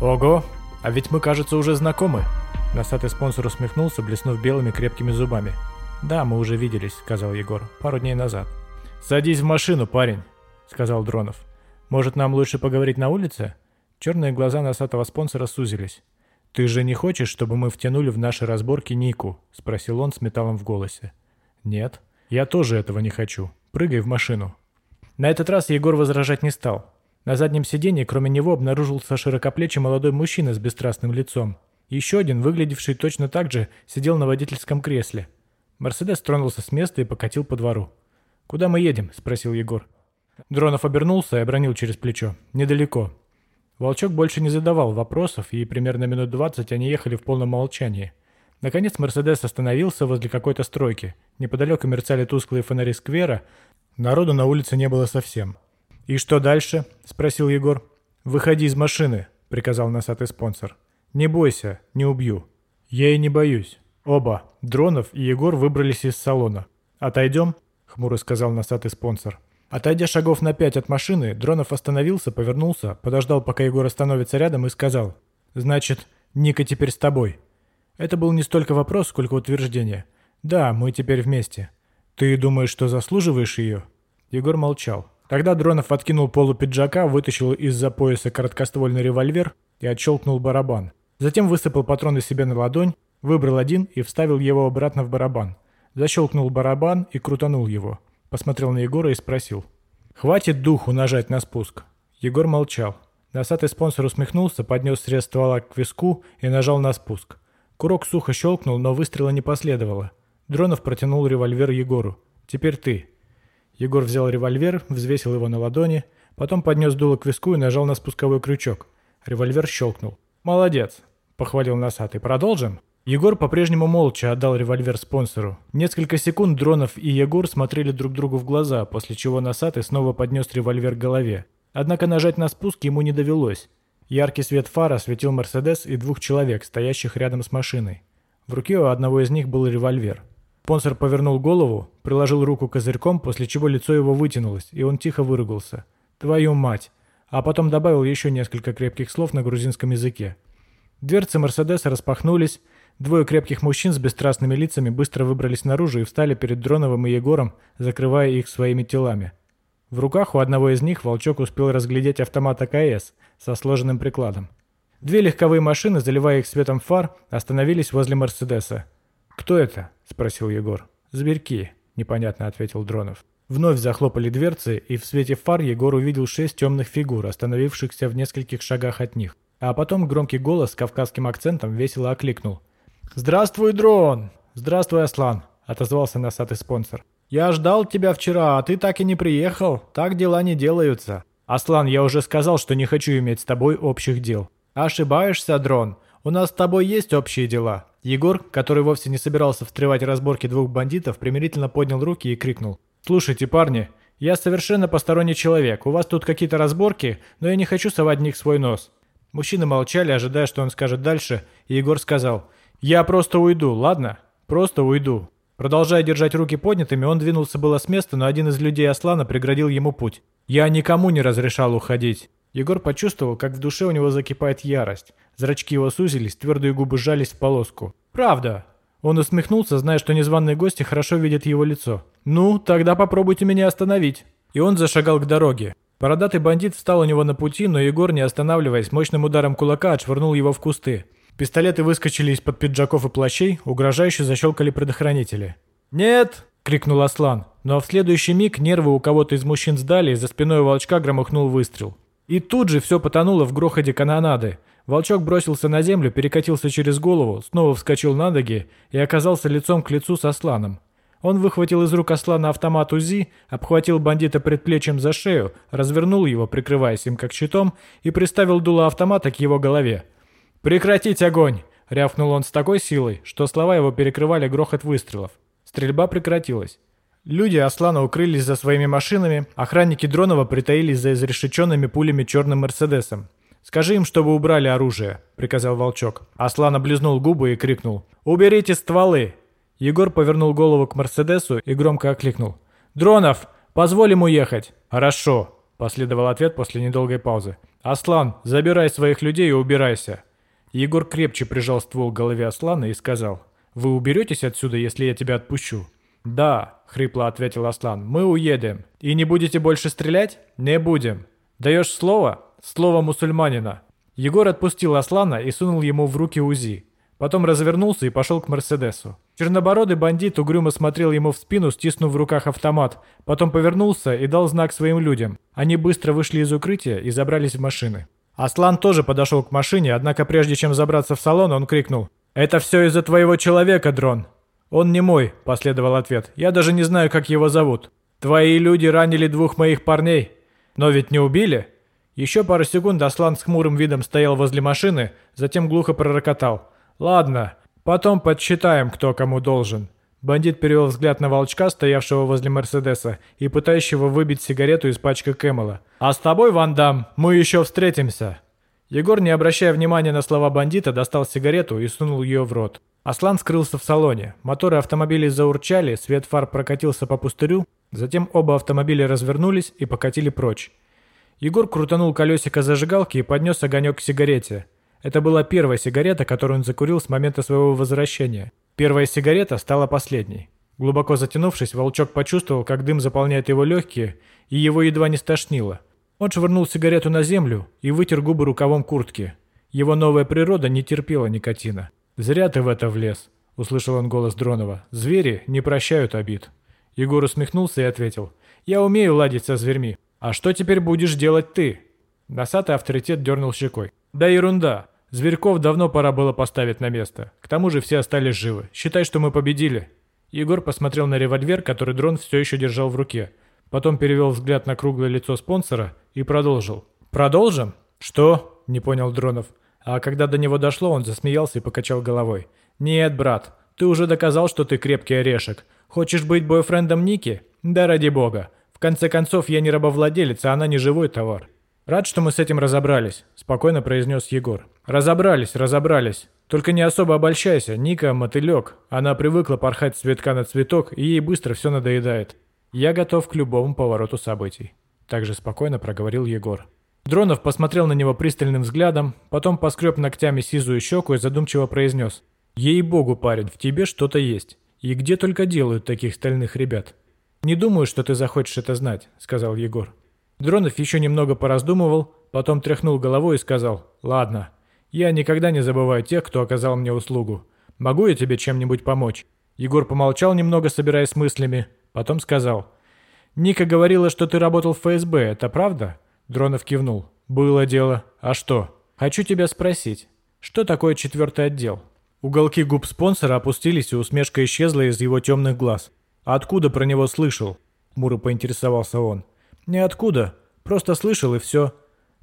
«Ого, а ведь мы, кажется, уже знакомы». Носатый спонсор усмехнулся, блеснув белыми крепкими зубами. «Да, мы уже виделись», — сказал Егор, — «пару дней назад». «Садись в машину, парень», — сказал Дронов. «Может, нам лучше поговорить на улице?» Черные глаза носатого спонсора сузились. «Ты же не хочешь, чтобы мы втянули в наши разборки Нику?» — спросил он с металлом в голосе. «Нет, я тоже этого не хочу. Прыгай в машину». На этот раз Егор возражать не стал. На заднем сиденье, кроме него, обнаружился широкоплечий молодой мужчина с бесстрастным лицом. Еще один, выглядевший точно так же, сидел на водительском кресле. Мерседес тронулся с места и покатил по двору. «Куда мы едем?» – спросил Егор. Дронов обернулся и обронил через плечо. «Недалеко». Волчок больше не задавал вопросов, и примерно минут двадцать они ехали в полном молчании. Наконец Мерседес остановился возле какой-то стройки. Неподалеку мерцали тусклые фонари сквера. Народу на улице не было совсем. «И что дальше?» – спросил Егор. «Выходи из машины», – приказал носатый спонсор. «Не бойся, не убью». «Я и не боюсь». Оба, Дронов и Егор, выбрались из салона. «Отойдем?» – хмуро сказал носатый спонсор. Отойдя шагов на пять от машины, Дронов остановился, повернулся, подождал, пока Егор остановится рядом и сказал. «Значит, Ника теперь с тобой». Это был не столько вопрос, сколько утверждение. «Да, мы теперь вместе». «Ты думаешь, что заслуживаешь ее?» Егор молчал. Тогда Дронов откинул полу пиджака, вытащил из-за пояса короткоствольный револьвер и отщелкнул барабан. Затем высыпал патроны себе на ладонь, выбрал один и вставил его обратно в барабан. Защелкнул барабан и крутанул его. Посмотрел на Егора и спросил. «Хватит духу нажать на спуск?» Егор молчал. Носатый спонсор усмехнулся, поднес срез ствола к виску и нажал на спуск. Курок сухо щелкнул, но выстрела не последовало. Дронов протянул револьвер Егору. «Теперь ты». Егор взял револьвер, взвесил его на ладони, потом поднес дуло к виску и нажал на спусковой крючок. Револьвер щелкнул. «Молодец», — похвалил носатый. «Продолжим?» Егор по-прежнему молча отдал револьвер спонсору. Несколько секунд Дронов и Егор смотрели друг другу в глаза, после чего носатый снова поднес револьвер к голове. Однако нажать на спуск ему не довелось. Яркий свет фара осветил Мерседес и двух человек, стоящих рядом с машиной. В руке у одного из них был револьвер. Спонсор повернул голову, приложил руку козырьком, после чего лицо его вытянулось, и он тихо выругался. «Твою мать!» А потом добавил еще несколько крепких слов на грузинском языке. Дверцы Мерседеса распахнулись, двое крепких мужчин с бесстрастными лицами быстро выбрались наружу и встали перед Дроновым и Егором, закрывая их своими телами. В руках у одного из них Волчок успел разглядеть автомат АКС со сложенным прикладом. Две легковые машины, заливая их светом фар, остановились возле Мерседеса. «Кто это?» – спросил Егор. «Зверьки», – непонятно ответил Дронов. Вновь захлопали дверцы, и в свете фар Егор увидел шесть темных фигур, остановившихся в нескольких шагах от них. А потом громкий голос с кавказским акцентом весело окликнул. «Здравствуй, дрон!» «Здравствуй, Аслан!» – отозвался носатый спонсор. «Я ждал тебя вчера, а ты так и не приехал. Так дела не делаются». «Аслан, я уже сказал, что не хочу иметь с тобой общих дел». «Ошибаешься, дрон. У нас с тобой есть общие дела. Егор, который вовсе не собирался встревать разборки двух бандитов, примирительно поднял руки и крикнул. «Слушайте, парни, я совершенно посторонний человек. У вас тут какие-то разборки, но я не хочу совать в них свой нос». Мужчины молчали, ожидая, что он скажет дальше, и Егор сказал. «Я просто уйду, ладно? Просто уйду». Продолжая держать руки поднятыми, он двинулся было с места, но один из людей Аслана преградил ему путь. «Я никому не разрешал уходить». Егор почувствовал, как в душе у него закипает ярость. Зрачки его сузились, твердые губы сжались в полоску. «Правда!» Он усмехнулся, зная, что незваные гости хорошо видят его лицо. «Ну, тогда попробуйте меня остановить». И он зашагал к дороге. Бородатый бандит встал у него на пути, но Егор, не останавливаясь, мощным ударом кулака отшвырнул его в кусты. Пистолеты выскочили из-под пиджаков и плащей, угрожающе защелкали предохранители. «Нет!» — крикнул Аслан. Но в следующий миг нервы у кого-то из мужчин сдали, и за спиной волчка громыхнул выстрел. И тут же все потонуло в грохоте канонады. Волчок бросился на землю, перекатился через голову, снова вскочил на ноги и оказался лицом к лицу с Асланом. Он выхватил из рук Аслана автомат УЗИ, обхватил бандита предплечьем за шею, развернул его, прикрываясь им как щитом, и приставил дуло автомата к его голове. «Прекратить огонь!» — рявкнул он с такой силой, что слова его перекрывали грохот выстрелов. Стрельба прекратилась. Люди Аслана укрылись за своими машинами, охранники Дронова притаились за изрешеченными пулями черным Мерседесом. «Скажи им, чтобы убрали оружие», — приказал Волчок. Аслан облизнул губы и крикнул. «Уберите стволы!» Егор повернул голову к Мерседесу и громко окликнул. «Дронов, позволь ему ехать!» «Хорошо!» последовал ответ после недолгой паузы. «Аслан, забирай своих людей и убирайся!» Егор крепче прижал ствол к голове Аслана и сказал, «Вы уберетесь отсюда, если я тебя отпущу?» «Да», — хрипло ответил Аслан, — «мы уедем. И не будете больше стрелять?» «Не будем». «Даешь слово?» «Слово мусульманина». Егор отпустил Аслана и сунул ему в руки УЗИ. Потом развернулся и пошел к Мерседесу. Чернобородый бандит угрюмо смотрел ему в спину, стиснув в руках автомат. Потом повернулся и дал знак своим людям. Они быстро вышли из укрытия и забрались в машины. Аслан тоже подошел к машине, однако прежде чем забраться в салон, он крикнул. «Это все из-за твоего человека, дрон!» «Он не мой», – последовал ответ. «Я даже не знаю, как его зовут. Твои люди ранили двух моих парней. Но ведь не убили?» Еще пару секунд Аслан с хмурым видом стоял возле машины, затем глухо пророкотал. «Ладно, потом подсчитаем, кто кому должен». Бандит перевел взгляд на волчка, стоявшего возле Мерседеса и пытающего выбить сигарету из пачка Кэмела. «А с тобой, Ван Дам, мы еще встретимся!» Егор, не обращая внимания на слова бандита, достал сигарету и сунул ее в рот. Аслан скрылся в салоне. Моторы автомобилей заурчали, свет фар прокатился по пустырю, затем оба автомобиля развернулись и покатили прочь. Егор крутанул колесико зажигалки и поднес огонек к сигарете. Это была первая сигарета, которую он закурил с момента своего возвращения. Первая сигарета стала последней. Глубоко затянувшись, волчок почувствовал, как дым заполняет его легкие, и его едва не стошнило. Он швырнул сигарету на землю и вытер губы рукавом куртки. Его новая природа не терпела никотина. «Зря ты в это влез», — услышал он голос Дронова. «Звери не прощают обид». Егор усмехнулся и ответил. «Я умею ладить со зверьми. А что теперь будешь делать ты?» Носатый авторитет дернул щекой. «Да ерунда. Зверьков давно пора было поставить на место. К тому же все остались живы. Считай, что мы победили». Егор посмотрел на револьвер, который дрон все еще держал в руке. Потом перевел взгляд на круглое лицо спонсора и продолжил. «Продолжим?» «Что?» – не понял Дронов. А когда до него дошло, он засмеялся и покачал головой. «Нет, брат, ты уже доказал, что ты крепкий орешек. Хочешь быть бойфрендом Ники? Да ради бога. В конце концов, я не рабовладелец, а она не живой товар. «Рад, что мы с этим разобрались», – спокойно произнес Егор. «Разобрались, разобрались. Только не особо обольщайся, Ника – мотылек. Она привыкла порхать с цветка на цветок, и ей быстро все надоедает. Я готов к любому повороту событий», – также спокойно проговорил Егор. Дронов посмотрел на него пристальным взглядом, потом поскреб ногтями сизую щеку и задумчиво произнес. «Ей-богу, парень, в тебе что-то есть. И где только делают таких стальных ребят?» «Не думаю, что ты захочешь это знать», – сказал Егор. Дронов еще немного пораздумывал, потом тряхнул головой и сказал, «Ладно, я никогда не забываю тех, кто оказал мне услугу. Могу я тебе чем-нибудь помочь?» Егор помолчал немного, собираясь с мыслями, потом сказал, «Ника говорила, что ты работал в ФСБ, это правда?» Дронов кивнул. «Было дело. А что?» «Хочу тебя спросить, что такое четвертый отдел?» Уголки губ спонсора опустились, и усмешка исчезла из его темных глаз. «А откуда про него слышал?» Муро поинтересовался он. «Ниоткуда. Просто слышал и все.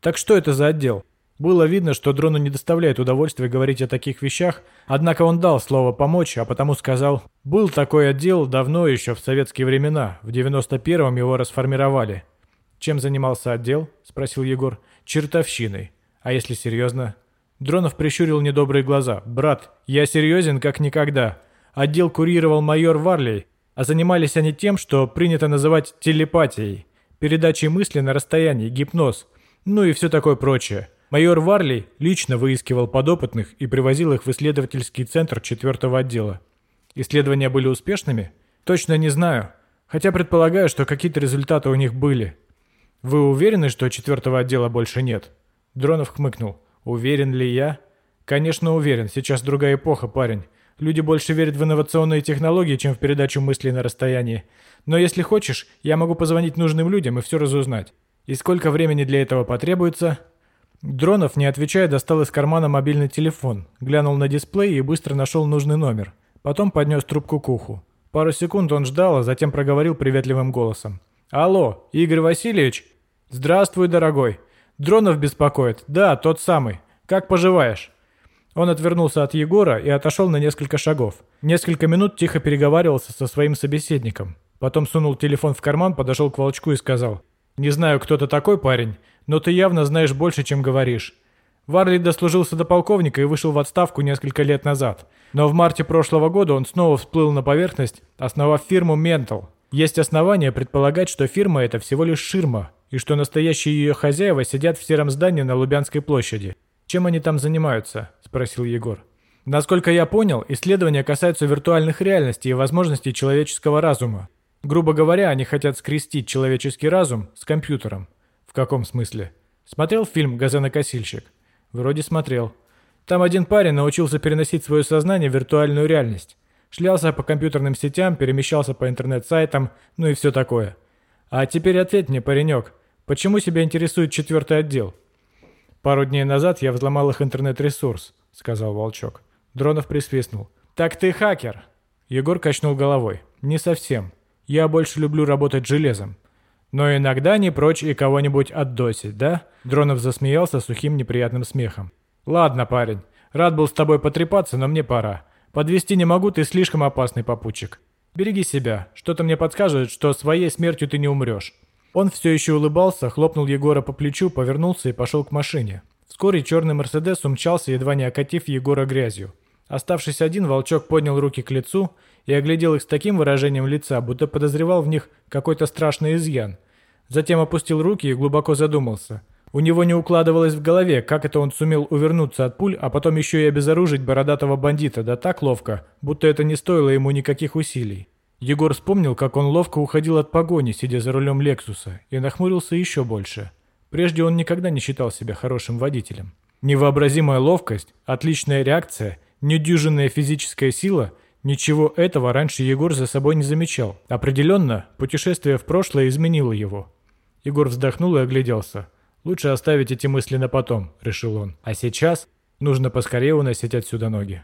Так что это за отдел?» Было видно, что дрону не доставляет удовольствия говорить о таких вещах, однако он дал слово помочь, а потому сказал, «Был такой отдел давно еще в советские времена, в 91-м его расформировали». «Чем занимался отдел?» – спросил Егор. «Чертовщиной. А если серьезно?» Дронов прищурил недобрые глаза. «Брат, я серьезен как никогда. Отдел курировал майор Варлей, а занимались они тем, что принято называть телепатией передачей мысли на расстоянии, гипноз, ну и все такое прочее. Майор Варли лично выискивал подопытных и привозил их в исследовательский центр четвертого отдела. Исследования были успешными? Точно не знаю, хотя предполагаю, что какие-то результаты у них были. Вы уверены, что четвертого отдела больше нет? Дронов хмыкнул. Уверен ли я? Конечно, уверен. Сейчас другая эпоха, парень. Люди больше верят в инновационные технологии, чем в передачу мыслей на расстоянии. Но если хочешь, я могу позвонить нужным людям и все разузнать. И сколько времени для этого потребуется?» Дронов, не отвечая, достал из кармана мобильный телефон, глянул на дисплей и быстро нашел нужный номер. Потом поднес трубку к уху. Пару секунд он ждал, а затем проговорил приветливым голосом. «Алло, Игорь Васильевич?» «Здравствуй, дорогой. Дронов беспокоит. Да, тот самый. Как поживаешь?» Он отвернулся от Егора и отошел на несколько шагов. Несколько минут тихо переговаривался со своим собеседником. Потом сунул телефон в карман, подошел к Волчку и сказал. «Не знаю, кто ты такой, парень, но ты явно знаешь больше, чем говоришь. Варли дослужился до полковника и вышел в отставку несколько лет назад. Но в марте прошлого года он снова всплыл на поверхность, основав фирму Mental. Есть основания предполагать, что фирма это всего лишь ширма, и что настоящие ее хозяева сидят в сером здании на Лубянской площади. Чем они там занимаются?» – спросил Егор. Насколько я понял, исследования касаются виртуальных реальностей и возможностей человеческого разума. Грубо говоря, они хотят скрестить человеческий разум с компьютером. В каком смысле? Смотрел фильм «Газонокосильщик»? Вроде смотрел. Там один парень научился переносить свое сознание в виртуальную реальность. Шлялся по компьютерным сетям, перемещался по интернет-сайтам, ну и все такое. А теперь ответь мне, паренек, почему тебя интересует четвертый отдел? Пару дней назад я взломал их интернет-ресурс, сказал Волчок. Дронов присвистнул. «Так ты хакер!» Егор качнул головой. «Не совсем. Я больше люблю работать железом. Но иногда не прочь и кого-нибудь отдосить, да?» Дронов засмеялся сухим неприятным смехом. «Ладно, парень. Рад был с тобой потрепаться, но мне пора. Подвести не могу, ты слишком опасный попутчик. Береги себя. Что-то мне подсказывает, что своей смертью ты не умрешь». Он все еще улыбался, хлопнул Егора по плечу, повернулся и пошел к машине. Вскоре черный «Мерседес» умчался, едва не окатив Егора грязью. Оставшись один, волчок поднял руки к лицу и оглядел их с таким выражением лица, будто подозревал в них какой-то страшный изъян. Затем опустил руки и глубоко задумался. У него не укладывалось в голове, как это он сумел увернуться от пуль, а потом еще и обезоружить бородатого бандита, да так ловко, будто это не стоило ему никаких усилий. Егор вспомнил, как он ловко уходил от погони, сидя за рулем Лексуса, и нахмурился еще больше. Прежде он никогда не считал себя хорошим водителем. Невообразимая ловкость, отличная реакция недюжинная физическая сила, ничего этого раньше Егор за собой не замечал. Определенно, путешествие в прошлое изменило его. Егор вздохнул и огляделся. «Лучше оставить эти мысли на потом», — решил он. «А сейчас нужно поскорее уносить отсюда ноги».